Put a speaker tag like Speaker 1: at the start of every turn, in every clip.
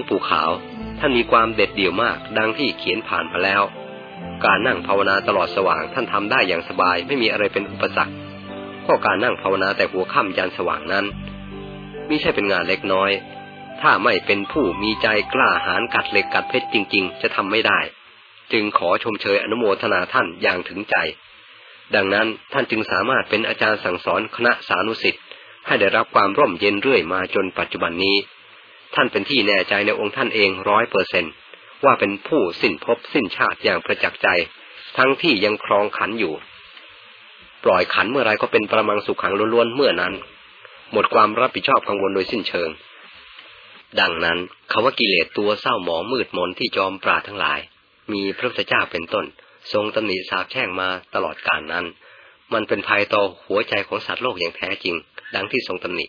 Speaker 1: งปู่ขาว ท่านมีความเด็ดเดี่ยวมาก ดังที่เขียนผ่านมาแล้ว การนั่งภาวนาตลอดสว่างท่านทำได้อย่างสบายไม่มีอะไรเป็นอุปสรรคก็การนั่งภาวนาแต่หัวค่ำยันสว่างนั้นมิใช่เป็นงานเล็กน้อย ถ้าไม่เป็นผู้มีใจกล้าหาญกัดเหล็กกัดเพชรจริง ๆ จะทำไม่ได้ จึงขอชมเชยอนุโมทนาท่านอย่างถึงใจ ดังนั้นท่านจึงสามารถเป็นอาจารย์สั่งสอนคณะสานุสิทธิ์ให้ได้รับความร่มเย็นเรื่อยมาจนปัจจุบันนี้ ท่านเป็นที่แน่ใจในองค์ท่านเองร้อยเปอร์เซนว่าเป็นผู้สิ้นภพสิ้นชาติอย่างประจักษ์ใจ ทั้งที่ยังครองขันอยู่ ปล่อยขันเมื่อไรก็เป็นประมังสุขขังล้วนๆเมื่อนั้น หมดความรับผิดชอบกังวลโดยสิ้นเชิง ดังนั้นคาว่ากิเลสตัวเศร้าหมองมืดมนที่จอมปราทั้งหลาย มีพระพุทธเจ้าเป็นต้น ทรงตำหนิสาบแช่งมาตลอดกาลนั้น มันเป็นภัยต่อหัวใจของสัตว์โลกอย่างแท้จริง ดังที่ทรงตำหนิ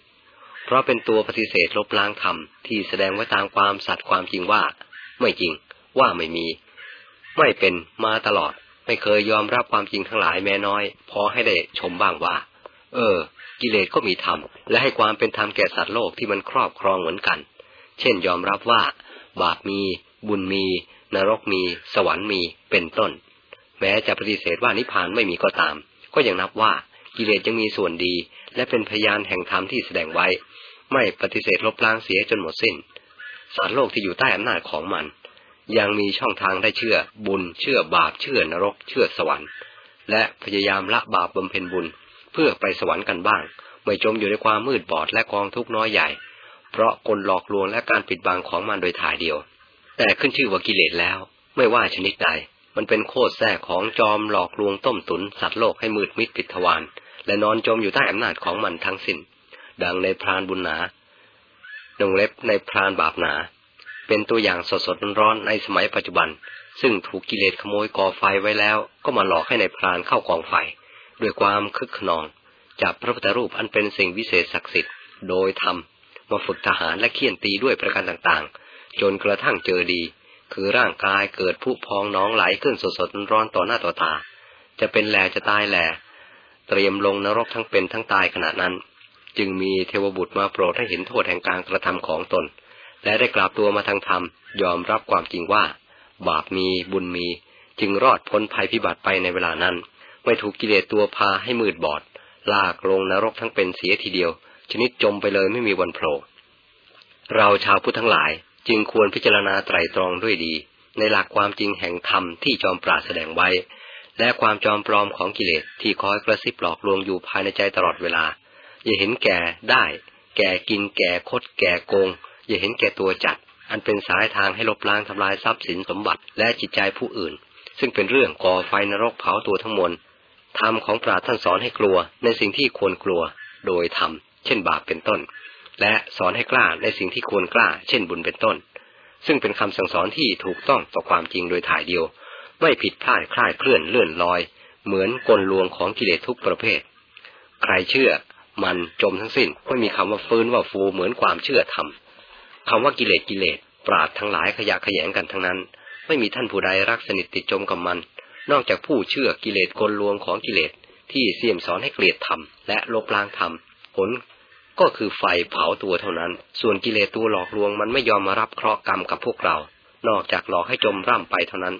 Speaker 1: เพราะเป็นตัวปฏิเสธลบล้างธรรมที่แสดงไว้ตามความสัตย์ความจริงว่า ไม่จริง ว่าไม่มี ไม่เป็นมาตลอด ไม่เคยยอมรับความจริงทั้งหลายแม้น้อย พอให้ได้ชมบ้างว่า เออ กิเลสก็มีธรรม และให้ความเป็นธรรมแก่สัตว์โลกที่มันครอบครองเหมือนกัน เช่นยอมรับว่า บาปมี บุญมี นรกมี สวรรค์มีเป็นต้น แม้จะปฏิเสธว่านิพพานไม่มีก็ตาม ก็ยังนับว่า กิเลสยังมีส่วนดี และเป็นพยานแห่งธรรมที่แสดงไว้ ไม่ปฏิเสธลบล้างเสียจนหมดสิ้นสัตว์โลกที่อยู่ใต้อำนาจของมัน ยังมีช่องทางได้เชื่อบุญ เชื่อบาป เชื่อนรก เชื่อสวรรค์ และพยายามละบาปบำเพ็ญบุญ เพื่อไปสวรรค์กันบ้าง ไม่จมอยู่ในความมืดบอดและกองทุกข์น้อยใหญ่ เพราะกลหลอกลวงและการปิดบังของมันโดยถ่ายเดียว แต่ขึ้นชื่อว่ากิเลสแล้ว ไม่ว่าชนิดใด มันเป็นโคตรแท้ของจอมหลอกลวงต้มตุนสัตว์โลกให้มืดมิดปิดทวารและนอนจมอยู่ใต้อำนาจของมันทั้งสิน้น ดังในพรานบุญหนาหนงเล็บในพรานบาปหนา เป็นตัวอย่างสดสดร้อนในสมัยปัจจุบัน ซึ่งถูกกิเลสขโมยก่อไฟไว้แล้ว ก็มาหลอกให้ในพรานเข้ากองไฟ ด้วยความคึกขนองจับพระพุทธรูปอันเป็นสิ่งวิเศษศักดิ์สิทธิ์โดยทำมาฝึกทหารและเคี่ยนตีด้วยประการต่างๆ จนกระทั่งเจอดี คือร่างกายเกิดผุพองน้องไหลขึ้นสดสดร้อนต่อหน้าต่อตา จะเป็นแหลจะตายแหลเตรียมลงนรกทั้งเป็นทั้งตายขณะนั้น จึงมีเทวบุตรมาโปรดให้เห็นโทษแห่งการกระทำของตน และได้กราบตัวมาทางธรรม ยอมรับความจริงว่า บาปมีบุญมี จึงรอดพ้นภัยพิบัติไปในเวลานั้น ไม่ถูกกิเลสตัวพาให้มืดบอด ลากลงนรกทั้งเป็นเสียทีเดียว ชนิดจมไปเลยไม่มีวันโผล่เราชาวพุทธทั้งหลาย จึงควรพิจารณาไตรตรองด้วยดี ในหลักความจริงแห่งธรรมที่จอมปราแสดงไว้ และความจอมปลอมของกิเลสที่คอยกระซิบหลอกลวงอยู่ภายในใจตลอดเวลา อย่าเห็นแก่ได้ แก่กินแก่คดแก่โกง อย่าเห็นแก่ตัวจัด อันเป็นสายทางให้ลบล้างทำลายทรัพย์สินสมบัติและจิตใจผู้อื่น ซึ่งเป็นเรื่องก่อไฟนรกเผาตัวทั้งมวลธรรมของปราท่านสอนให้กลัวในสิ่งที่ควรกลัว โดยธรรมเช่นบาปเป็นต้น และสอนให้กล้าในสิ่งที่ควรกล้า เช่นบุญเป็นต้น ซึ่งเป็นคำสั่งสอนที่ถูกต้องต่อความจริงโดยถ่ายเดียว ไม่ผิดพลาดคลาดเคลื่อนเลื่อนลอย เหมือนกลลวงของกิเลสทุกประเภท ใครเชื่อมันจมทั้งสิ้นไม่มีคำว่าฟื้นว่าฟูเหมือนความเชื่อธรรมคำว่ากิเลสกิเลสปราดทั้งหลายขยะขยงกันทั้งนั้น ไม่มีท่านผู้ใดรักสนิทติดจมกับมัน นอกจากผู้เชื่อกิเลสกลลวงของกิเลสที่เสี่ยมสอนให้เกลียดธรรมและลบล้างธรรมผล ก็คือไฟเผาตัวเท่านั้น ส่วนกิเลสตัวหลอกลวงมันไม่ยอมมารับเคราะห์กรรมกับพวกเรา นอกจากหลอกให้จมร่ำไปเท่านั้น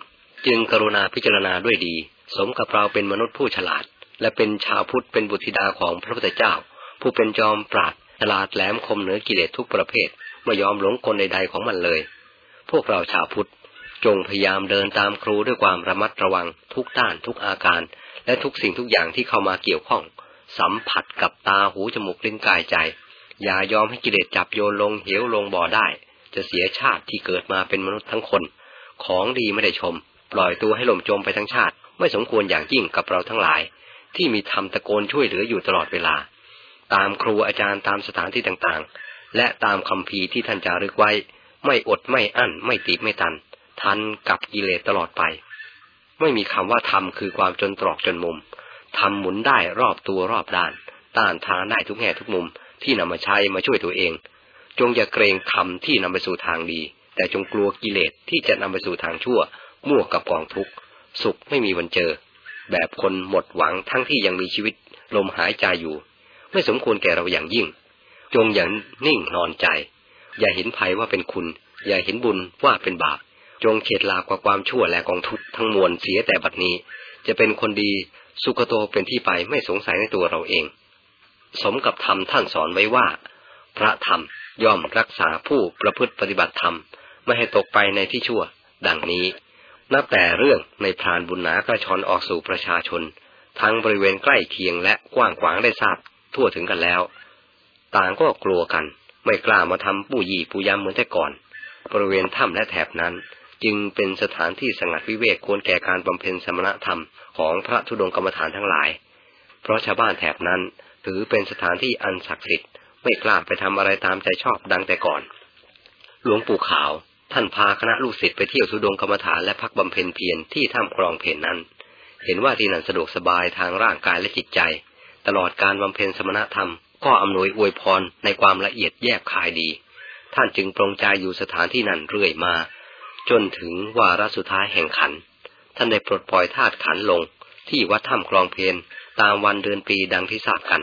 Speaker 1: จึงกรุณาพิจารณาด้วยดี สมกับเราเป็นมนุษย์ผู้ฉลาด และเป็นชาวพุทธเป็นบุตรธิดาของพระพุทธเจ้า ผู้เป็นจอมปราดฉลาดแหลมคมเหนือกิเลสทุกประเภทไม่ยอมหลงกลใดๆของมันเลย พวกเราชาวพุทธจงพยายามเดินตามครูด้วยความระมัดระวังทุกด้านทุกอาการ และทุกสิ่งทุกอย่างที่เข้ามาเกี่ยวข้อง สัมผัสกับตาหูจมูกลิ้นกายใจ อย่ายอมให้กิเลสจับโยนลงเหวลงบ่อได้ จะเสียชาติที่เกิดมาเป็นมนุษย์ทั้งคน ของดีไม่ได้ชม ปล่อยตัวให้หล่มจมไปทั้งชาติ ไม่สมควรอย่างยิ่งกับเราทั้งหลาย ที่มีธรรมตะโกนช่วยเหลืออยู่ตลอดเวลา ตามครูอาจารย์ตามสถานที่ต่างๆ และตามคำพีที่ท่านจารึกไว้ ไม่อดไม่อั้น ไม่ติดไม่ตัน ทันกับกิเลสตลอดไป ไม่มีคำว่าธรรมคือความจนตรอกจนมุม ทำหมุนได้รอบตัวรอบด้าน ต้านทานได้ทุกแง่ทุกมุมที่นำมาใช้มาช่วยตัวเอง จงอย่าเกรงธรรมที่นำไปสู่ทางดี แต่จงกลัวกิเลสที่จะนำไปสู่ทางชั่ว มั่วกับกองทุกข์สุขไม่มีวันเจอ แบบคนหมดหวังทั้งที่ยังมีชีวิต ลมหายใจอยู่ ไม่สมควรแก่เราอย่างยิ่ง จงอย่างนิ่งนอนใจ อย่าเห็นภัยว่าเป็นคุณ อย่าเห็นบุญว่าเป็นบาปจงเข็ดลาบกว่าความชั่วและกองทุกข์ทั้งมวลเสียแต่บัดนี้ จะเป็นคนดี สุขโตเป็นที่ไปไม่สงสัยในตัวเราเอง สมกับธรรมท่านสอนไว้ว่า พระธรรมย่อมรักษาผู้ประพฤติปฏิบัติธรรม ไม่ให้ตกไปในที่ชั่ว ดังนี้ นับแต่เรื่องในพรานบุญนากระชอนออกสู่ประชาชน ทั้งบริเวณใกล้เคียงและกว้างขวางได้ทราบทั่วถึงกันแล้ว ต่างก็กลัวกัน ไม่กล้ามาทำปู้ยี่ปูยำเหมือนแต่ก่อน บริเวณถ้ำและแถบนั้น จึงเป็นสถานที่สงัดวิเวกควรแก่การบำเพ็ญสมณธรรม ของพระธุดงกรรมฐานทั้งหลาย เพราะชาวบ้านแถบนั้นถือเป็นสถานที่อันศักดิ์สิทธิ์ไม่กล้าไปทำอะไรตามใจชอบดังแต่ก่อน หลวงปู่ขาว ท่านพาคณะลูกศิษย์ไปเที่ยวทุดงกรรมฐานและพักบำเพ็ญเพียรที่ถ้ำคลองเพนนั้น เห็นว่าที่นั่นสะดวกสบายทางร่างกายและจิตใจ ตลอดการบำเพ็ญสมณธรรม ก็อำนวยอวยพรในความละเอียดแยบคายดี ท่านจึงปรงใจอยู่สถานที่นั้นเรื่อยมา จนถึงวาระสุดท้ายแห่งขัน ท่านได้ปลดปล่อยธาตุขันลง ที่วัดถ้ำคลองเพนตามวันเดือนปีดังที่ทราบกัน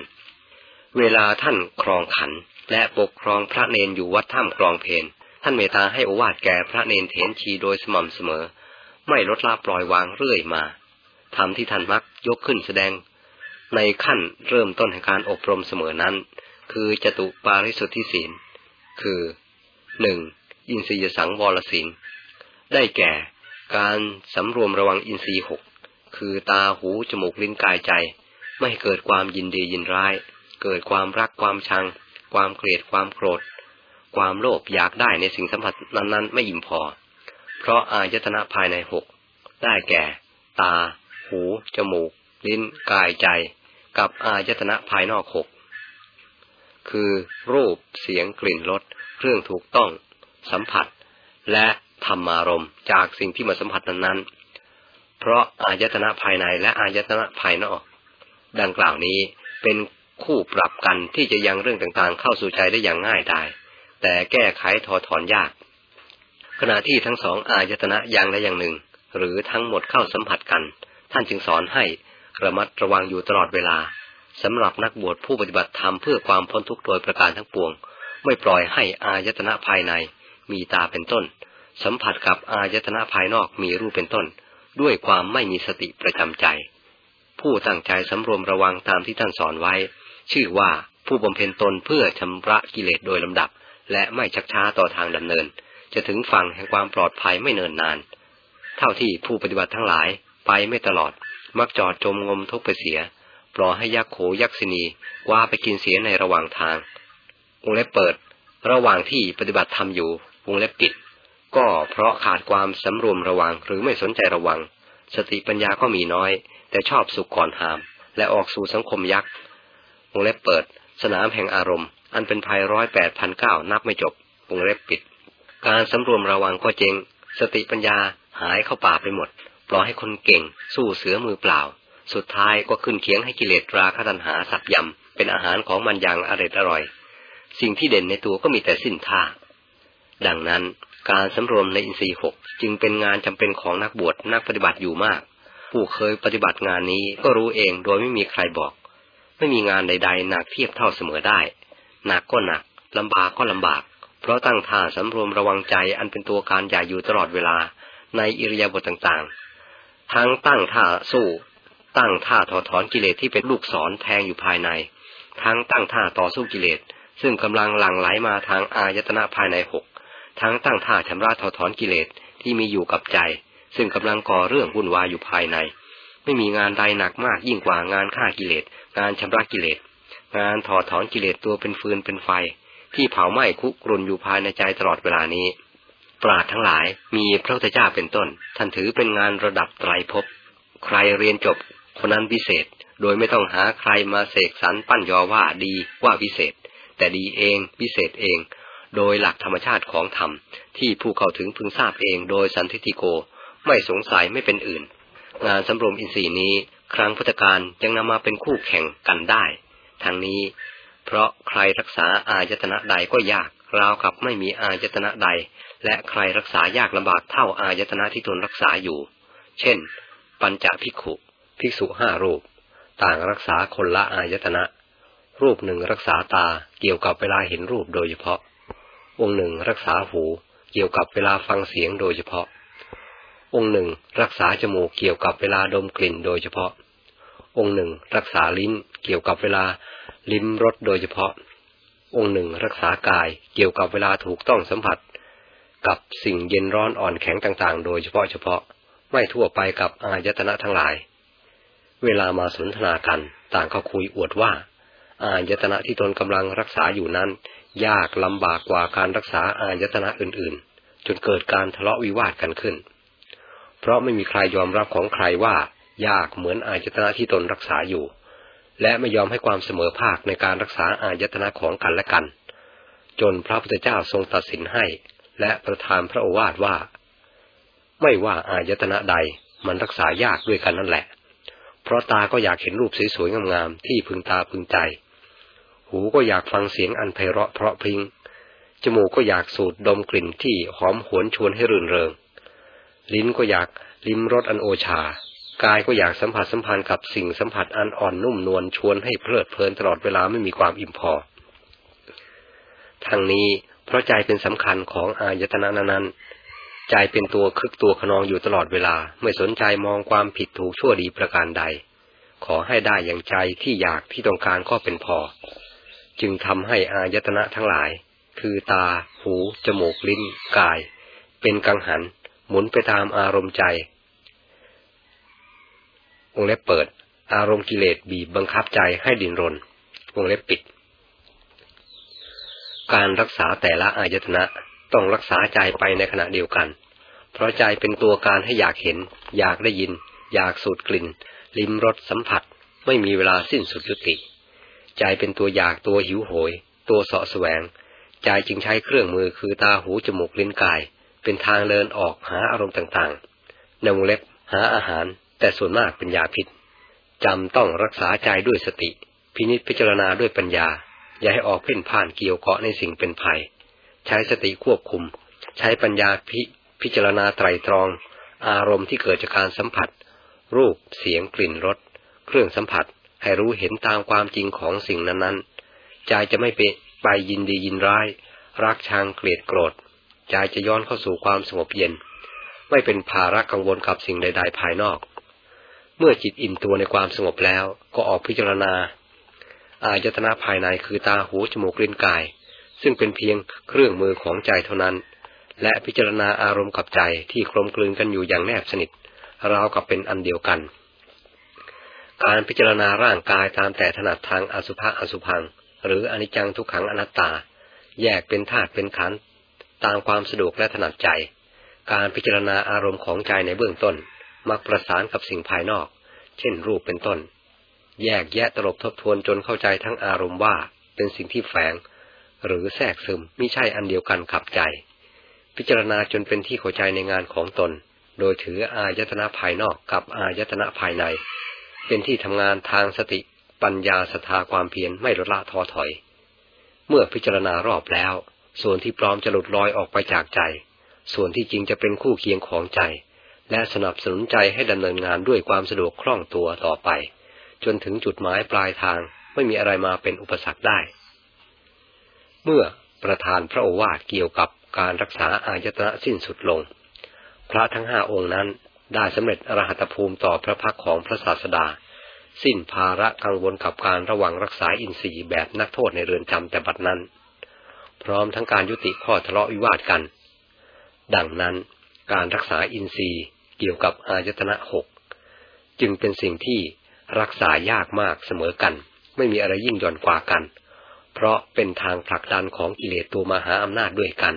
Speaker 1: เวลาท่านครองขันและปกครองพระเนนอยู่วัดถ้ำคลองเพนท่านเมตตาให้อวาดแก่พระเนนเถนชีโดยสม่ำเสมอ ไม่ลดละปล่อยวางเรื่อยมาทำที่ท่านมักยกขึ้นแสดง ในขั้นเริ่มต้นแห่งการอบรมเสมอนั้น คือจตุปาริสุทธิศีล คือหนึ่งอินทรียสังวรศีลได้แก่ การสำรวมระวังอินทรีย์หกคือตาหูจมูกลิ้นกายใจ ไม่เกิดความยินดียินร้าย เกิดความรักความชัง ความเกลียดความโกรธ ความโลภอยากได้ในสิ่งสัมผัสนั้นๆ ไม่อิ่มพอ เพราะอายตนะภายในหกได้แก่ ตา หู จมูก ลิ้น กายใจ กับอายตนะภายนอกหกคือรูปเสียงกลิ่นรสเครื่องถูกต้อง สัมผัส และ ธรรมารมณ์จากสิ่งที่มาสัมผัสนั้นๆ เพราะอายตนะภายในและอายตนะภายนอก ดังกล่าวนี้เป็นคู่ปรับกันที่จะยังเรื่องต่างๆ เข้าสู่ใจได้อย่างง่ายได้ แต่แก้ไขถอถอนยาก ขณะที่ทั้งสองอายตนะอย่างใดอย่างหนึ่ง หรือทั้งหมดเข้าสัมผัสกัน ท่านจึงสอนให้ระมัดระวังอยู่ตลอดเวลาสำหรับนักบวชผู้ปฏิบัติธรรมเพื่อความพ้นทุกข์โดยประการทั้งปวง ไม่ปล่อยให้อายตนะภายใน มีตาเป็นต้น สัมผัสกับอายตนะภายนอกมีรูปเป็นต้น ด้วยความไม่มีสติประจำใจ ผู้ตั้งใจสำรวมระวังตามที่ท่านสอนไว้ ชื่อว่าผู้บำเพ็ญตนเพื่อชำระกิเลสโดยลำดับ และไม่ชักช้าต่อทางดำเนิน จะถึงฝั่งแห่งความปลอดภัยไม่เนินนาน เท่าที่ผู้ปฏิบัติทั้งหลายไปไม่ตลอด มักจอดจมงมทุกไปเสียปล่อยให้ยักษ์โขยักษินีว่าไปกินเสียในระหว่างทางวงเล็บเปิด ระหว่างที่ปฏิบัติทำอยู่วงเล็บปิด ก็เพราะขาดความสำรวมระวังหรือไม่สนใจระวัง สติปัญญาก็มีน้อย แต่ชอบสุขก่อนหาม และออกสู่สังคมยักษ์วงเล็บเปิด สนามแห่งอารมณ์ อันเป็นภัยร้อยแปดพันเก้านับไม่จบวงเล็บปิด การสำรวมระวังก็เจง สติปัญญาหายเข้าป่าไปหมด ปล่อยให้คนเก่ง สู้เสือมือเปล่า สุดท้ายก็ขึ้นเคียงให้กิเลสราคตันหาสับยำเป็นอาหารของมันอย่างอร่อยอร่อยสิ่งที่เด่นในตัวก็มีแต่สิ้นท่าดังนั้น การสำรวมในอินทรีย์หกจึงเป็นงานจำเป็นของนักบวชนักปฏิบัติอยู่มาก ผู้เคยปฏิบัติงานนี้ก็รู้เองโดยไม่มีใครบอก ไม่มีงานใดๆหนักเทียบเท่าเสมอได้ หนักก็หนักลำบากก็ลำบาก เพราะตั้งท่าสำรวมระวังใจอันเป็นตัวการใหญ่อยู่ตลอดเวลาในอิริยาบถต่างๆ ทั้งตั้งท่าสู้ ตั้งท่าถอดถอนกิเลสที่เป็นลูกศรแทงอยู่ภายใน ทั้งตั้งท่าต่อสู้กิเลส ซึ่งกำลังหลั่งไหลมาทางอายตนะภายในหก ทั้งตั้งท่าชำระถอดถอนกิเลสที่มีอยู่กับใจ ซึ่งกำลังก่อเรื่องวุ่นวายอยู่ภายใน ไม่มีงานใดหนักมากยิ่งกว่างานฆ่ากิเลส งานชำระกิเลส งานถอดถอนกิเลสตัวเป็นฟืนเป็นไฟ ที่เผาไหม้คุกรุนอยู่ภายในใจตลอดเวลานี้ ปราดทั้งหลายมีพระพุทธเจ้าเป็นต้น ท่านถือเป็นงานระดับไตรภพใครเรียนจบคนนั้นพิเศษ โดยไม่ต้องหาใครมาเสกสรรปั้นยอว่าดีว่าพิเศษ แต่ดีเองพิเศษเอง โดยหลักธรรมชาติของธรรม ที่ผู้เข้าถึงพึงทราบเองโดยสันทิติโก ไม่สงสัยไม่เป็นอื่น งานสำรวมอินทรีย์นี้ ครั้งพุทธการยังนำมาเป็นคู่แข่งกันได้ทางนี้ เพราะใครรักษาอายตนะใดก็ยากราวกับไม่มีอายตนะใด และใครรักษายากลำบากเท่าอายตนะที่ตนรักษาอยู่ เช่น ปัญจภิกขุ ภิกษุห้ารูป ต่างรักษาคนละอายตนะ รูปหนึ่งรักษาตาเกี่ยวกับเวลาเห็นรูปโดยเฉพาะ องค์หนึ่งรักษาหูเกี่ยวกับเวลาฟังเสียงโดยเฉพาะ องค์หนึ่งรักษาจมูกเกี่ยวกับเวลาดมกลิ่นโดยเฉพาะ องค์หนึ่งรักษาลิ้นเกี่ยวกับเวลาลิ้มรสโดยเฉพาะ องค์หนึ่งรักษากายเกี่ยวกับเวลาถูกต้องสัมผัส กับสิ่งเย็นร้อนอ่อนแข็งต่างๆ โดยเฉพาะเฉพาะไม่ทั่วไปกับอายตนะทั้งหลาย เวลามาสนทนากันต่างก็คุยอวดว่า อายตนะที่ตนกำลังรักษาอยู่นั้น ยากลำบากกว่าการรักษาอายตนะอื่นๆ จนเกิดการทะเลาะวิวาทกันขึ้น เพราะไม่มีใครยอมรับของใครว่า ยากเหมือนอายตนะที่ตนรักษาอยู่ และไม่ยอมให้ความเสมอภาคในการรักษาอายตนะของกันและกัน จนพระพุทธเจ้าทรงตัดสินให้ และประทานพระโอวาทว่า ไม่ว่าอายตนะใดมันรักษายากด้วยกันนั่นแหละ เพราะตาก็อยากเห็นรูปสวยๆงามๆที่พึงตาพึงใจ หูก็อยากฟังเสียงอันไพเราะเพราะพริง้ง จมูกก็อยากสูดดมกลิ่นที่หอมหวนชวนให้รื่นเริง ลิ้นก็อยากลิ้มรสอันโอชา กายก็อยากสัมผัสสัมพันธ์กับสิ่งสัมผัสอันอ่อนนุ่มนวลชวนให้เพลิดเพลินตลอดเวลาไม่มีความอิ่มพอ ทั้งนี้เพราะใจเป็นสำคัญของอายตนะนั้นใจเป็นตัวคึกตัวขนองอยู่ตลอดเวลา ไม่สนใจมองความผิดถูกชั่วดีประการใด ขอให้ได้อย่างใจที่อยากที่ต้องการก็เป็นพอ จึงทำให้อายตนะทั้งหลาย คือตา หู จมูก ลิ้น กาย เป็นกังหัน หมุนไปตามอารมณ์ใจ วงเล็บเปิด อารมณ์กิเลสบีบบังคับใจให้ดินรน วงเล็บปิด การรักษาแต่ละอายตนะต้องรักษาใจไปในขณะเดียวกัน เพราะใจเป็นตัวการให้อยากเห็น อยากได้ยิน อยากสูดกลิ่น ลิ้มรสสัมผัส ไม่มีเวลาสิ้นสุดยุติ ใจเป็นตัวอยากตัวหิวโหย ตัวเสาะแสวง ใจจึงใช้เครื่องมือคือตาหูจมูกลิ้นกาย เป็นทางเดินออกหาอารมณ์ต่างๆในวงเล็บหาอาหาร แต่ส่วนมากเป็นยาพิษจำต้องรักษาใจด้วยสติ พินิจพิจารณาด้วยปัญญา อย่าให้ออกเพ่นพ่านเกี่ยวเกาะในสิ่งเป็นภัย ใช้สติควบคุม ใช้ปัญญาพิพจารณาไตรตรอง อารมณ์ที่เกิดจากการสัมผัส รูป เสียงกลิ่นรสเครื่องสัมผัส ให้รู้เห็นตามความจริงของสิ่งนั้นๆ ใจจะไม่ไปไปยินดียินร้าย รักชังเกลียดโกรธ ใจจะย้อนเข้าสู่ความสงบเย็น ไม่เป็นภาระกังวลกับสิ่งใด ๆ ภายนอก เมื่อจิตอิ่มตัวในความสงบแล้วก็ออกพิจารณา อายตนะภายในคือตาหูจมูกลิ้นกาย ซึ่งเป็นเพียงเครื่องมือของใจเท่านั้น และพิจารณาอารมณ์กับใจที่คลมกลืนกันอยู่อย่างแนบสนิทราวกับเป็นอันเดียวกัน การพิจารณาร่างกายตามแต่ถนัดทางอสุภะอสุพัง หรืออนิจจังทุกขังอนัตตา แยกเป็นธาตุเป็นขันธ์ตามความสะดวกและถนัดใจ การพิจารณาอารมณ์ของใจในเบื้องต้น มักประสานกับสิ่งภายนอก เช่นรูปเป็นต้น แยกแยะตลบทบทวนจนเข้าใจทั้งอารมณ์ว่าเป็นสิ่งที่แฝง หรือแทรกซึมมิใช่อันเดียวกันขับใจ พิจารณาจนเป็นที่เข้าใจในงานของตน โดยถืออายตนะภายนอกกับอายตนะภายใน เป็นที่ทำงานทางสติปัญญาสถาความเพียรไม่ลดละท้อถอย เมื่อพิจารณารอบแล้ว ส่วนที่ปลอมจะหลุดลอยออกไปจากใจ ส่วนที่จริงจะเป็นคู่เคียงของใจ และสนับสนุนใจให้ดำเนินงานด้วยความสะดวกคล่องตัวต่อไป จนถึงจุดหมายปลายทางไม่มีอะไรมาเป็นอุปสรรคได้ เมื่อประธานพระโอวาทเกี่ยวกับการรักษาอายตนะสิ้นสุดลง พระทั้งห้าองค์นั้น ได้สำเร็จอรหัตภูมิต่อพระพักของพระศาสดา สิ้นภาระกังวลกับการระวังรักษาอินทรีย์แบบนักโทษในเรือนจำแต่บัดนั้น พร้อมทั้งการยุติข้อทะเลาะวิวาทกัน ดังนั้นการรักษาอินทรีย์เกี่ยวกับอายตนะหกจึงเป็นสิ่งที่รักษายากมากเสมอกัน ไม่มีอะไรยิ่งย่อนกว่ากัน เพราะเป็นทางผลักดันของกิเลสตัวมหาอำนาจด้วยกัน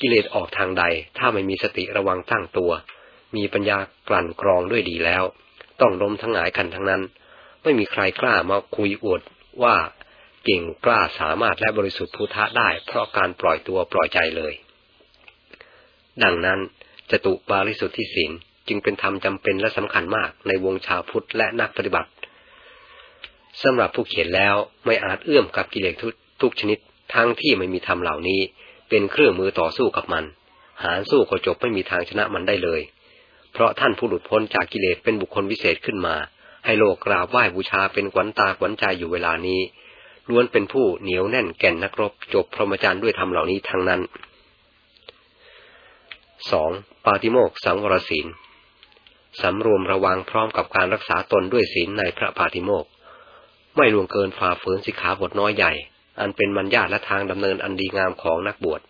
Speaker 1: กิเลสออกทางใดถ้าไม่มีสติระวังตั้งตัว มีปัญญากลั่นกรองด้วยดีแล้ว ต้องล้มทั้งหลายกันทั้งนั้น ไม่มีใครกล้ามาคุยอวดว่าเก่งกล้าสามารถและบริสุทธิ์พุทธะได้ เพราะการปล่อยตัวปล่อยใจเลย ดังนั้นจตุปาริสุทธิศีลจึงเป็นธรรมจำเป็นและสำคัญมากในวงชาวพุทธและนักปฏิบัติสำหรับผู้เขียนแล้วไม่อาจเอื้อมกับกิเลสทุกชนิดทั้งที่ไม่มีธรรมเหล่านี้ เป็นเครื่องมือต่อสู้กับมัน หารสู้ก็จบไม่มีทางชนะมันได้เลย เพราะท่านผู้หลุดพ้นจากกิเลสเป็นบุคคลวิเศษขึ้นมา ให้โลกกราบไหว้บูชาเป็นขวัญตาขวัญใจอยู่เวลานี้ ล้วนเป็นผู้เหนียวแน่นแก่นนักรบจบพรหมจรรย์ด้วยธรรมเหล่านี้ทั้งนั้นสองปาติโมกสังวรศีลสำรวมระวังพร้อมกับการรักษาตนด้วยศีลในพระปาติโมกไม่ล่วงเกินฝ่าฝืนสิกขาบทน้อยใหญ่ อันเป็นมัญญาและทางดำเนินอันดีงามของนักบวช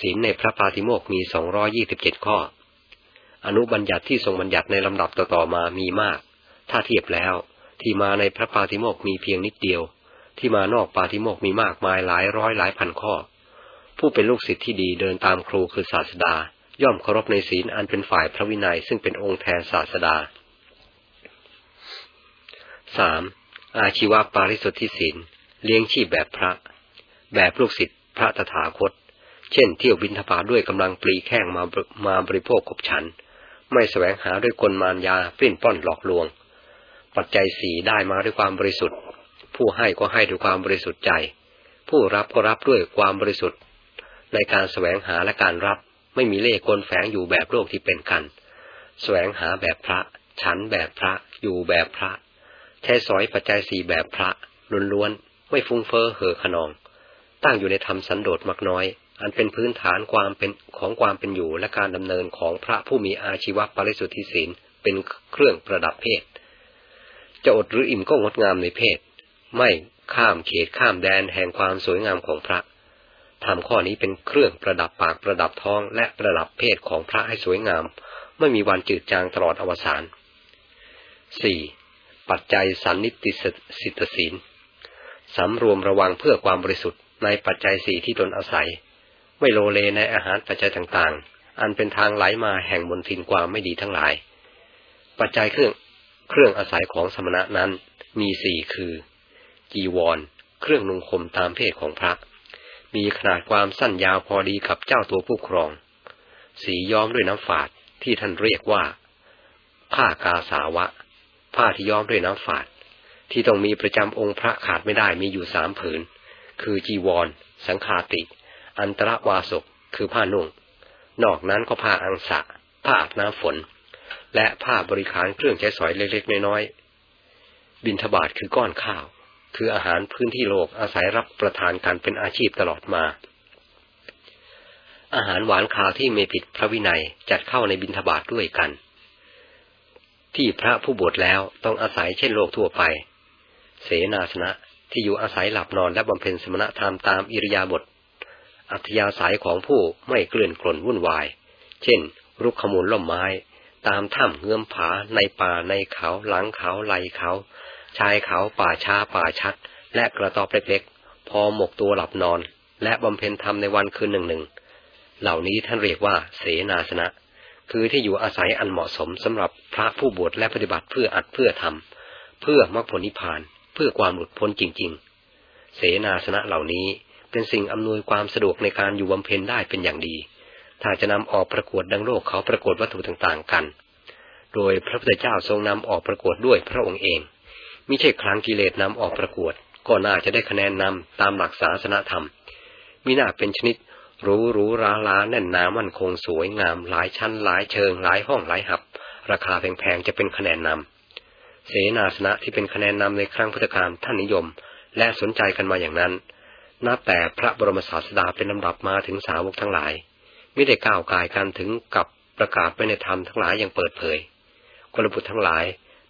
Speaker 1: ศีลในพระปาติโมกมีสองรอยี่สิบเจ็ดข้อ อนุบัญญัติที่ทรงบัญญัติในลำดับต่อๆมามีมาก ถ้าเทียบแล้ว ที่มาในพระปาติโมกมีเพียงนิดเดียว ที่มานอกปาติโมกมีมากมายหลายร้อยหลายพันข้อ ผู้เป็นลูกศิษย์ที่ดีเดินตามครูคือศาสดา ย่อมเคารพในศีลอันเป็นฝ่ายพระวินัยซึ่งเป็นองค์แทนศาสดาสามอาชีวะปาริสุทธิศีลเลี้ยงชีพแบบพระ แบบลูกศิษย์พระตถาคต เช่น เที่ยวบินทบาทด้วยกำลังปลีแข้งมามาบริโภคขบฉัน ไม่แสวงหาด้วยกลมารยาปิ้นป้อนหลอกลวง ปัจจัยสีได้มาด้วยความบริสุทธิ์ ผู้ให้ก็ให้ด้วยความบริสุทธิ์ใจ ผู้รับก็รับด้วยความบริสุทธิ์ ในการแสวงหาและการรับไม่มีเล่ห์กลแฝงอยู่แบบโลกที่เป็นกัน แสวงหาแบบพระ ฉันแบบพระ อยู่แบบพระ ใช้สอยปัจจัยสี่แบบพระล้วนๆ ไม่ฟุ้งเฟ้อเห่อขนอง ตั้งอยู่ในธรรมสันโดษมักน้อย อันเป็นพื้นฐานความเป็นของความเป็นอยู่และการดำเนินของพระผู้มีอาชีวะปริสุทธิศีลเป็นเครื่องประดับเพศ จะอดหรืออิ่มก็งดงามในเพศ ไม่ข้ามเขตข้ามแดนแห่งความสวยงามของพระทำข้อนี้เป็นเครื่องประดับปากประดับท้องและประดับเพศของพระให้สวยงาม ไม่มีวันจืดจางตลอดอวสานสี่ปัจจัยสันนิติสิตศีลสำรวมระวังเพื่อความบริสุทธิ์ในปัจจัยสี่ที่ตนอาศัย ไม่โลเลในอาหารปัจจัยต่างๆ อันเป็นทางไหลมาแห่งมนทินความไม่ดีทั้งหลาย ปัจจัยเครื่องเครื่องอาศัยของสมณะนั้นมีสี่คือ จีวร เครื่องนุ่งห่มตามเพศของพระ มีขนาดความสั้นยาวพอดีกับเจ้าตัวผู้ครอง สีย้อมด้วยน้ำฝาดที่ท่านเรียกว่า ผ้ากาสาวะ ผ้าที่ย้อมด้วยน้ำฝาด ที่ต้องมีประจำองค์พระขาดไม่ได้มีอยู่สามผืน คือจีวร สังคาติ อันตรวาสกคือผ้านุ่ง นอกนั้นก็ผ้าอังสะ ผ้าอาบน้ำฝน และผ้าบริขารเครื่องใช้สอยเล็กๆน้อยๆบินทบาทคือก้อนข้าว คืออาหารพื้นที่โลกอาศัยรับประทานกันเป็นอาชีพตลอดมา อาหารหวานคาวที่ไม่ผิดพระวินัยจัดเข้าในบินทบาทด้วยกัน ที่พระผู้บวชแล้วต้องอาศัยเช่นโลกทั่วไป เสนาสนะที่อยู่อาศัยหลับนอนและบำเพ็ญสมณธรรมตามอิริยาบถ อัธยาศัยของผู้ไม่เกลื่อนกล่นวุ่นวาย เช่น รุกขมูลล่มไม้ ตามถ้ำเงื้อมผาในป่าในเขาหลังเขาไหลเขา ชายเขาป่าชาป่าชัด และกระตอบเล็กๆ พอหมกตัวหลับนอน และบำเพ็ญธรรมในวันคืนหนึ่งหนึ่งเหล่านี้ท่านเรียกว่าเสนาสนะ คือที่อยู่อาศัยอันเหมาะสมสำหรับพระผู้บวชและปฏิบัติเพื่ออัดเพื่อทำเพื่อมรรคผลนิพพาน เพื่อความหลุดพ้นจริง ๆ เสนาสนะเหล่านี้ เป็นสิ่งอำนวยความสะดวกในการอยู่บำเพ็ญได้เป็นอย่างดี ถ้าจะนำออกประกวดดังโลกเขาประกวดวัตถุต่างๆกัน โดยพระพุทธเจ้าทรงนำออกประกวดด้วยพระองค์เอง มิใช่ครั้งกิเลสนำออกประกวด ก็น่าจะได้คะแนนนำตามหลักศาสนธรรม มิน่าเป็นชนิดรู้รู้ราลาแน่นหนามั่นคงสวยงามหลายชั้นหลายเชิงหลายห้องหลายหับ ราคาแพงๆจะเป็นคะแนนนำเสนาสนะที่เป็นคะแนนนำในครั้งพุทธกาลท่านนิยม และสนใจกันมาอย่างนั้น นับแต่พระบรมศาสดาเป็นลำดับมาถึงสาวกทั้งหลายไม่ได้ก้าวกายกันถึงกับประกาศไปในธรรมทั้งหลายอย่างเปิดเผยกลบุตรทั้งหลาย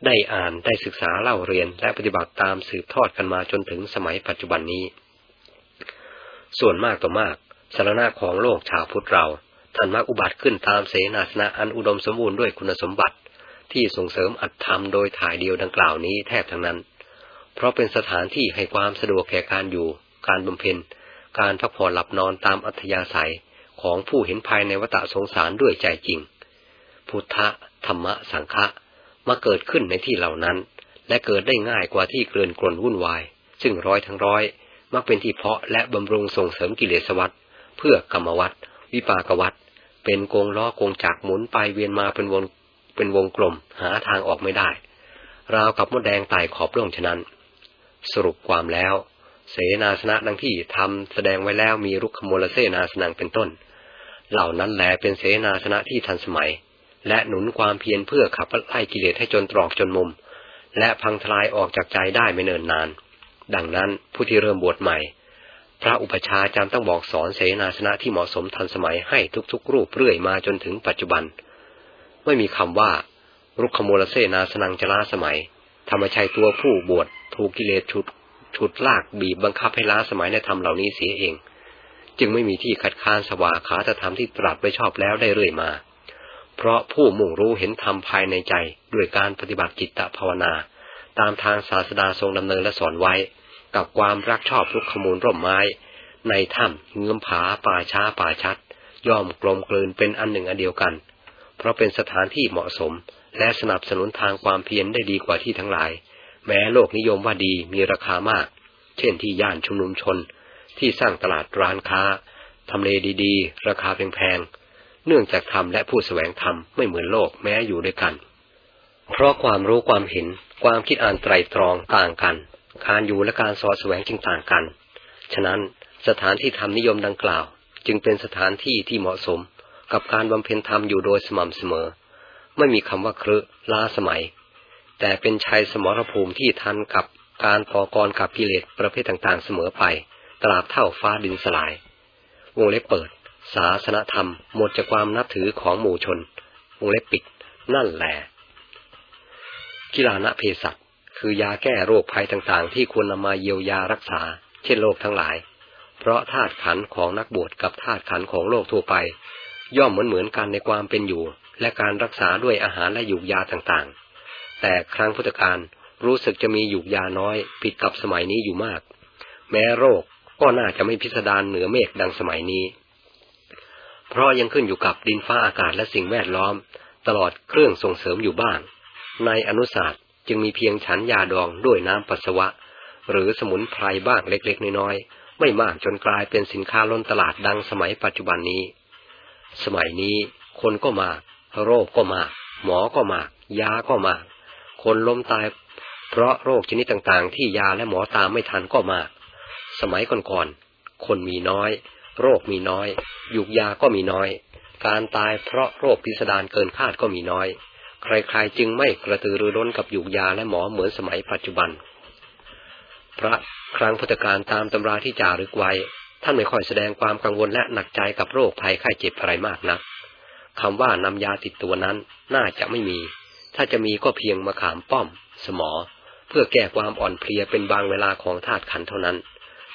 Speaker 1: ได้อ่านได้ศึกษาเล่าเรียนและปฏิบัติตามสืบทอดกันมาจนถึงสมัยปัจจุบันนี้ ส่วนมากต่อมากสารณะของโลกชาวพุทธเราท่านมักอุบัติขึ้นตามเสนาสนะอันอุดมสมบูรณ์ด้วยคุณสมบัติ ที่ส่งเสริมอัตธรรมโดยถ่ายเดียวดังกล่าวนี้แทบทั้งนั้น เพราะเป็นสถานที่ให้ความสะดวกแก่การอยู่ การบำเพ็ญ การพักผ่อนหลับนอนตามอัธยาศัยของผู้เห็นภายในวัฏสงสารด้วยใจจริง พุทธธรรมะสังฆะมาเกิดขึ้นในที่เหล่านั้น และเกิดได้ง่ายกว่าที่เกลื่อนกลนวุ่นวาย ซึ่งร้อยทั้งร้อย มักเป็นที่เพาะและบำรุงส่งเสริมกิเลสวัฏเพื่อกรรมวัตวิปากวัตเป็นกงล้อกงจักหมุนไปเวียนมาเป็นวงเป็นวงกลมหาทางออกไม่ได้ ราวกับมดแดงไต่ขอบโล่งฉะนั้น สรุปความแล้ว เสนาสนะดังที่ทำแสดงไว้แล้วมีรุกขมูลเสนาสนังเป็นต้น เหล่านั้นแหลเป็นเสนาสนะที่ทันสมัย และหนุนความเพียรเพื่อขับไล่กิเลสให้จนตรอกจนมุม และพังทลายออกจากใจได้ไม่เนินนาน ดังนั้นผู้ที่เริ่มบวชใหม่ พระอุปชาจำต้องบอกสอนเสนาสนะที่เหมาะสมทันสมัยให้ทุกๆ รูปเรื่อยมาจนถึงปัจจุบัน ไม่มีคำว่า รุกขมูลเสนาสนังจะล้าสมัยธรรมชัยตัวผู้บวชถูกกิเลสฉุด ฉุดลากบีบบังคับให้ล้าสมัยในธรรมเหล่านี้เสียเอง จึงไม่มีที่คัดค้านสวาขาธรรมที่ตรัสไว้ชอบแล้วได้เรื่อยมา เพราะผู้มุ่งรู้เห็นธรรมภายในใจด้วยการปฏิบัติจิตตภาวนา ตามทางศาสดาทรงดำเนินและสอนไว้ กับความรักชอบลุกขมูลร่มไม้ ในถ้ำเงื้อมผาป่าช้าป่าชัด ย่อมกลมกลืนเป็นอันหนึ่งอันเดียวกัน เพราะเป็นสถานที่เหมาะสมและสนับสนุนทางความเพียรได้ดีกว่าที่ทั้งหลาย แม้โลกนิยมว่าดีมีราคามาก เช่นที่ย่านชุมนุมชน ที่สร้างตลาดร้านค้าทำเลดีๆ ราคาแพงๆ เนื่องจากธรรมและผู้แสวงธรรมไม่เหมือนโลกแม้อยู่ด้วยกัน เพราะความรู้ความเห็น ความคิดอ่านไตรตรองต่างกัน การอยู่และการสอดแสวงจึงต่างกัน ฉะนั้นสถานที่ธรรมนิยมดังกล่าว จึงเป็นสถานที่ที่เหมาะสม กับการบำเพ็ญธรรมอยู่โดยสม่ำเสมอ ไม่มีคำว่าครึล้าสมัย แต่เป็นชัยสมรภูมิที่ทันกับการต่อกรกับกิเลสประเภทต่างๆเสมอไป ตราบเท่าฟ้าดินสลาย วงเล็บเปิด ศาสนธรรม หมดจากความนับถือของหมู่ชน วงเล็บปิด นั่นแหละกีฬาณเภสัชคือยาแก้โรคภัยต่างๆ ที่ควรนำมาเยียวยารักษา เช่นโรคทั้งหลาย เพราะธาตุขันของนักบวชกับธาตุขันของโลกทั่วไป ย่อมเหมือนเหมือนกันในความเป็นอยู่ และการรักษาด้วยอาหารและยูกยาต่างๆ แต่ครั้งพุทธกาลรู้สึกจะมีอยู่ยาน้อย ผิดกับสมัยนี้อยู่มาก แม้โรคก็น่าจะไม่พิสดารเหนือเมฆดังสมัยนี้ เพราะยังขึ้นอยู่กับดินฟ้าอากาศและสิ่งแวดล้อม ตลอดเครื่องส่งเสริมอยู่บ้าง ในอนุศาสตร์จึงมีเพียงฉันยาดองด้วยน้ำปัสสาวะ หรือสมุนไพรบ้างเล็กๆน้อยๆไม่มากจนกลายเป็นสินค้าล้นตลาดดังสมัยปัจจุบันนี้ สมัยนี้คนก็มากโรคก็มากหมอก็มากยาก็มาก คนล้มตายเพราะโรคชนิดต่างๆ ที่ยาและหมอตามไม่ทันก็มาก สมัยก่อนๆ คนมีน้อย โรคมีน้อย ยุกยาก็มีน้อย การตายเพราะโรคพิสดารเกินคาดก็มีน้อย ใครๆจึงไม่กระตือรือร้นกับยุกยาและหมอเหมือนสมัยปัจจุบัน พระครั้งพุทธการตามตำราที่จารึกไว้ ท่านไม่ค่อยแสดงความกังวลและหนักใจกับโรคภัยไข้เจ็บอะไรมากนะักคำว่านำยาติดตัวนั้นน่าจะไม่มี ถ้าจะมีก็เพียงมะขามป้อม สมอ เพื่อแก้ความอ่อนเพลียเป็นบางเวลาของธาตุขันเท่านั้น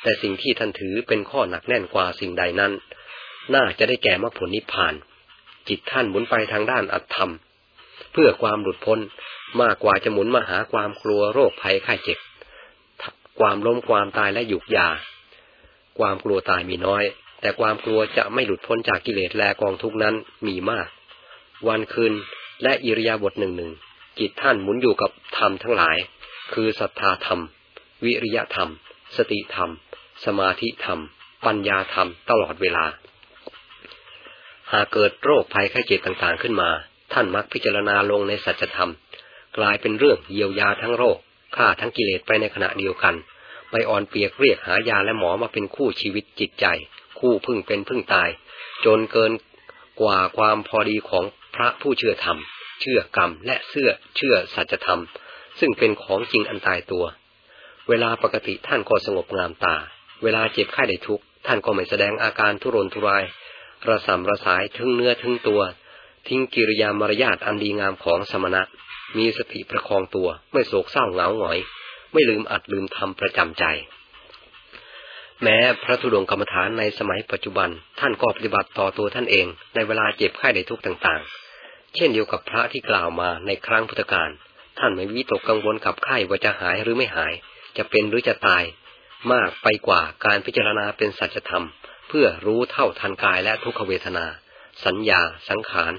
Speaker 1: แต่สิ่งที่ท่านถือเป็นข้อหนักแน่นกว่าสิ่งใดนั้น น่าจะได้แก่มรรคผลนิพพาน จิตท่านหมุนไปทางด้านอัตธรรม เพื่อความหลุดพ้นมากกว่าจะหมุนมาหาความกลัวโรคภัยไข้เจ็บ ความล้มความตายและหยุกยา ความกลัวตายมีน้อย แต่ความกลัวจะไม่หลุดพ้นจากกิเลสแลกองทุกนั้นมีมาก วันคืน และอิริยาบถหนึ่งหนึ่งจิตท่านหมุนอยู่กับธรรมทั้งหลาย คือศรัทธาธรรม วิริยะธรรม สติธรรม สมาธิธรรม ปัญญาธรรมตลอดเวลา หากเกิดโรคภัยไข้เจ็บต่างๆขึ้นมา ท่านมักพิจารณาลงในสัจธรรม กลายเป็นเรื่องเยียวยาทั้งโรคฆ่าทั้งกิเลสไปในขณะเดียวกันไปอ่อนเปียกเรียกหายาและหมอมาเป็นคู่ชีวิตจิตใจ คู่พึ่งเป็นพึ่งตาย จนเกินกว่าความพอดีของ ระผู้เชื่อธรรม เชื่อกรรม และเชื่อเชื่อสัจธรรม ซึ่งเป็นของจริงอันตายตัว เวลาปกติท่านก็สงบงามตา เวลาเจ็บไข้ได้ทุกข์ท่านก็ไม่แสดงอาการทุรนทุรายระสำระสายทึงเนื้อทึงตัว ทิ้งกิริยามารยาทอันดีงามของสมณะ มีสติประคองตัว ไม่โศกเศร้าเหงาหงอย ไม่ลืมอัดลืมทำประจำใจ แม้พระธุดงกรรมฐานในสมัยปัจจุบัน ท่านก็ปฏิบัติต่อตัวท่านเอง ในเวลาเจ็บไข้ได้ทุกข์ต่างๆ เช่นเดียวกับพระที่กล่าวมาในครั้งพุทธกาลท่านไม่วิตกกังวลกับไข้ว่าจะหายหรือไม่หาย จะเป็นหรือจะตาย มากไปกว่าการพิจารณาเป็นสัจธรรม เพื่อรู้เท่าทันกายและทุกขเวทนา สัญญา สังขาร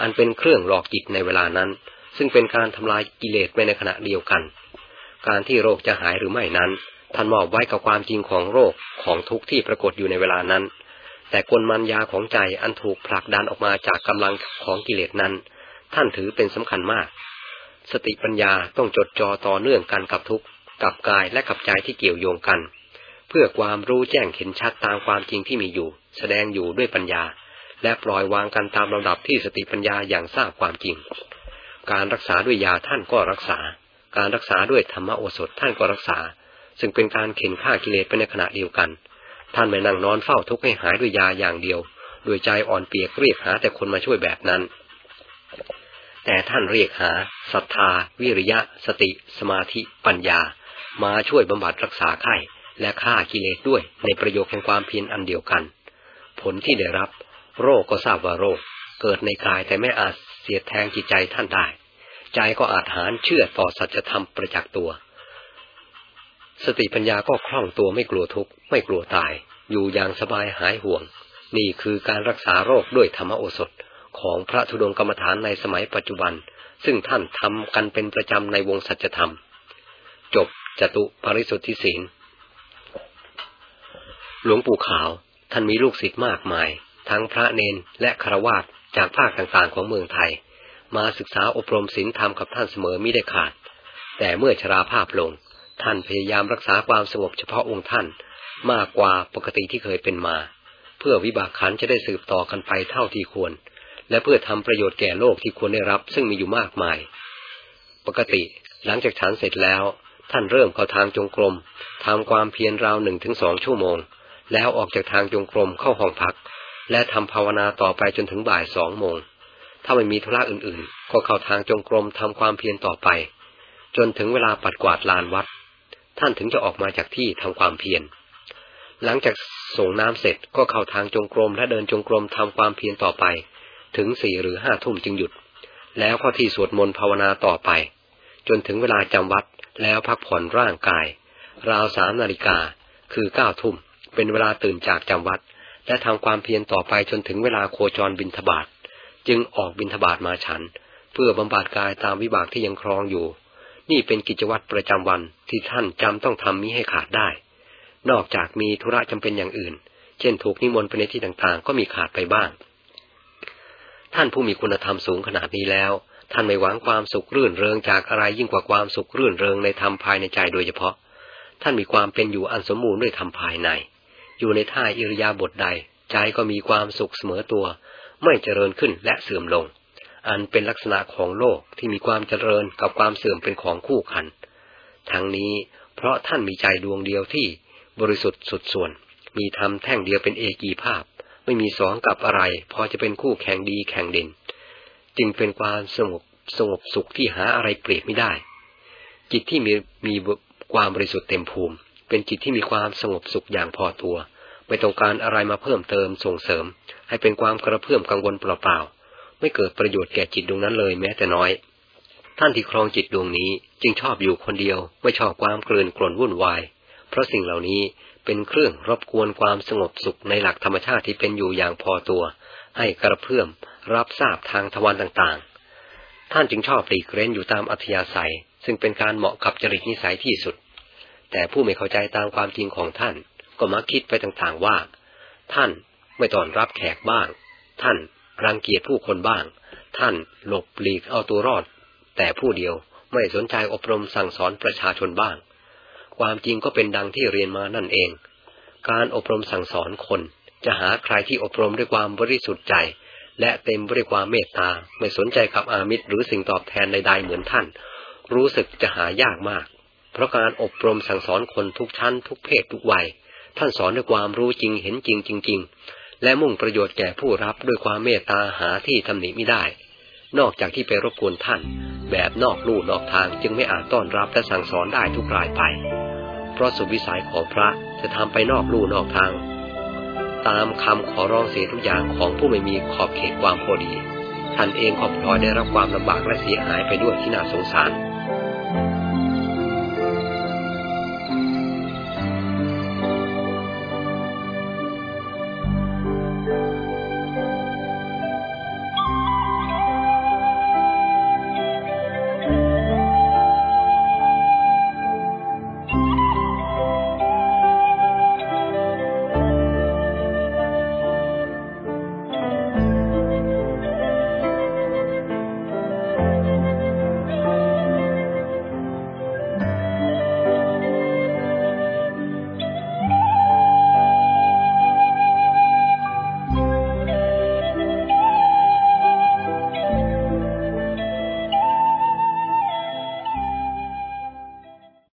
Speaker 1: อันเป็นเครื่องหลอกจิตในเวลานั้น ซึ่งเป็นการทำลายกิเลสไปในขณะเดียวกัน การที่โรคจะหายหรือไม่นั้นท่านมอบไว้กับความจริงของโรคของทุกข์ที่ปรากฏอยู่ในเวลานั้น แต่กลมันยาของใจอันถูกผลักดันออกมาจากกำลังของกิเลสนั้น ท่านถือเป็นสำคัญมาก สติปัญญาต้องจดจ่อต่อเนื่องกันกับทุกกับกายและกับใจที่เกี่ยวโยงกัน เพื่อความรู้แจ้งเห็นชัดตามความจริงที่มีอยู่ แสดงอยู่ด้วยปัญญา และปล่อยวางกันตามลำดับที่สติปัญญาอย่างทราบความจริง การรักษาด้วยยาท่านก็รักษา การรักษาด้วยธรรมโอสถท่านก็รักษา ซึ่งเป็นการเข็นฆ่ากิเลสไปในขณะเดียวกัน ท่านไม่นั่งนอนเฝ้าทุกข์ให้หายด้วยยาอย่างเดียวด้วยใจอ่อนเปียกเรียกหาแต่คนมาช่วยแบบนั้น แต่ท่านเรียกหาศรัทธา วิริยะ สติ สมาธิ ปัญญา มาช่วยบำบัดรักษาไข้และฆ่ากิเลสด้วยในประโยชน์แห่งความเพียรอันเดียวกัน ผลที่ได้รับ โรคก็ทราบว่าโรค เกิดในกายแต่ไม่อาจเสียดแทงจิตใจท่านได้ ใจก็อาจหารเชื่อต่อสัจธรรมประจักษ์ตัว สติปัญญาก็คล่องตัวไม่กลัวทุกข์ไม่กลัวตาย อยู่อย่างสบายหายห่วง นี่คือการรักษาโรคด้วยธรรมโอสถของพระธุดงกรรมฐานในสมัยปัจจุบัน ซึ่งท่านทำกันเป็นประจำในวงสัจธรรม จบจตุปริสุทธิศีลหลวงปู่ขาว ท่านมีลูกศิษย์มากมาย ทั้งพระเนนและครวาสจากภาคต่างๆของเมืองไทย มาศึกษาอบรมศีลธรรมกับท่านเสมอมิได้ขาด แต่เมื่อชราภาพลง ท่านพยายามรักษาความสงบเฉพาะองค์ท่าน มากกว่าปกติที่เคยเป็นมา เพื่อวิบากขันจะได้สืบต่อกันไปเท่าที่ควร และเพื่อทำประโยชน์แก่โลกที่ควรได้รับ ซึ่งมีอยู่มากมาย ปกติหลังจากฉันเสร็จแล้ว ท่านเริ่มเข้าทางจงกรมทำความเพียรราวหนึ่งถึงสองชั่วโมง แล้วออกจากทางจงกรมเข้าห้องพัก และทำภาวนาต่อไปจนถึงบ่ายสองโมง ถ้าไม่มีธุระอื่นๆ ก็เข้าทางจงกรมทำความเพียรต่อไป จนถึงเวลาปัดกวาดลานวัด ท่านถึงจะออกมาจากที่ทำความเพียร หลังจากส่งน้ำเสร็จก็เข้าทางจงกรมและเดินจงกรมทำความเพียรต่อไป ถึงสี่หรือห้าทุ่มจึงหยุด แล้วข้อที่สวดมนต์ภาวนาต่อไป จนถึงเวลาจำวัดแล้วพักผ่อนร่างกาย ราวสามนาฬิกาคือเก้าทุ่ม เป็นเวลาตื่นจากจำวัด และทำความเพียรต่อไปจนถึงเวลาโคจรบินทบาทจึงออกบินทบาทมาฉัน เพื่อบำบัดกายตามวิบากที่ยังครองอยู่ นี่เป็นกิจวัตรประจำวันที่ท่านจำต้องทำมิให้ขาดได้ นอกจากมีธุระจำเป็นอย่างอื่น เช่นถูกนิมนต์ไปในที่ต่างๆ ก็มีขาดไปบ้าง ท่านผู้มีคุณธรรมสูงขนาดนี้แล้ว ท่านไม่หวังความสุขรื่นเริงจากอะไรยิ่งกว่าความสุขรื่นเริงในธรรมภายในใจโดยเฉพาะ ท่านมีความเป็นอยู่อันสมบูรณ์ด้วยธรรมภายใน อยู่ในท่าอิริยาบถใด ใจก็มีความสุขเสมอตัว ไม่เจริญขึ้นและเสื่อมลง อันเป็นลักษณะของโลกที่มีความเจริญกับความเสื่อมเป็นของคู่กัน ทั้งนี้เพราะท่านมีใจดวงเดียวที่ บริสุทธิ์สุดส่วน มีธรรมแท่งเดียวเป็นเอกีภาพ ไม่มีสองกับอะไร พอจะเป็นคู่แข่งดีแข่งเด่น จึงเป็นความสงบสงบสุขที่หาอะไรเปรียบไม่ได้ จิตที่มีมีความบริสุทธิ์เต็มภูมิ เป็นจิตที่มีความสงบสุขอย่างพอตัว ไม่ต้องการอะไรมาเพิ่มเติมส่งเสริม ให้เป็นความกระเพื่อมกังวลเปล่าๆไม่เกิดประโยชน์แก่จิตดวงนั้นเลยแม้แต่น้อย ท่านที่ครองจิตดวงนี้จึงชอบอยู่คนเดียว ไม่ชอบความเกลื่อนกล่นวุ่นวาย ราะสิ่งเหล่านี้เป็นเครื่องรบกวนความสงบสุขในหลักธรรมชาติที่เป็นอยู่อย่างพอตัว ให้กระเพื่อมรับทราบทางทวารต่างๆ ท่านจึงชอบปลีกเร้นอยู่ตามอัธยาศัย ซึ่งเป็นการเหมาะกับจริตนิสัยที่สุด แต่ผู้ไม่เข้าใจตามความจริงของท่าน ก็มักคิดไปต่างๆว่า ท่านไม่ต้อนรับแขกบ้าง ท่านรังเกียจผู้คนบ้าง ท่านหลบหลีกเอาตัวรอด แต่ผู้เดียวไม่สนใจอบรมสั่งสอนประชาชนบ้าง ความจริงก็เป็นดังที่เรียนมานั่นเอง การอบรมสั่งสอนคนจะหาใครที่อบรมด้วยความบริสุทธิ์ใจ และเต็มด้วยความเมตตา ไม่สนใจกับอามิตรหรือสิ่งตอบแทนใดๆเหมือนท่าน รู้สึกจะหายากมาก เพราะการอบรมสั่งสอนคนทุกชั้น ทุกเพศทุกวัย ท่านสอนด้วยความรู้จริงเห็นจริงจริง ๆ และมุ่งประโยชน์แก่ผู้รับด้วยความเมตตาหาที่ทำหนิไม่ได้ นอกจากที่ไปรบกวนท่าน แบบนอกลู่นอกทางจึงไม่อาจต้อนรับและสั่งสอนได้ทุกรายไป เพราะสุดวิสัยของพระจะทำไปนอกลู่นอกทาง ตามคำขอร้องเสียทุกอย่างของผู้ไม่มีขอบเขตความพอดี ท่านเองก็พลอยได้รับความลำบากและเสียหายไปด้วยที่น่าสงสาร